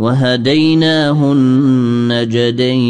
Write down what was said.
وهديناه النجدين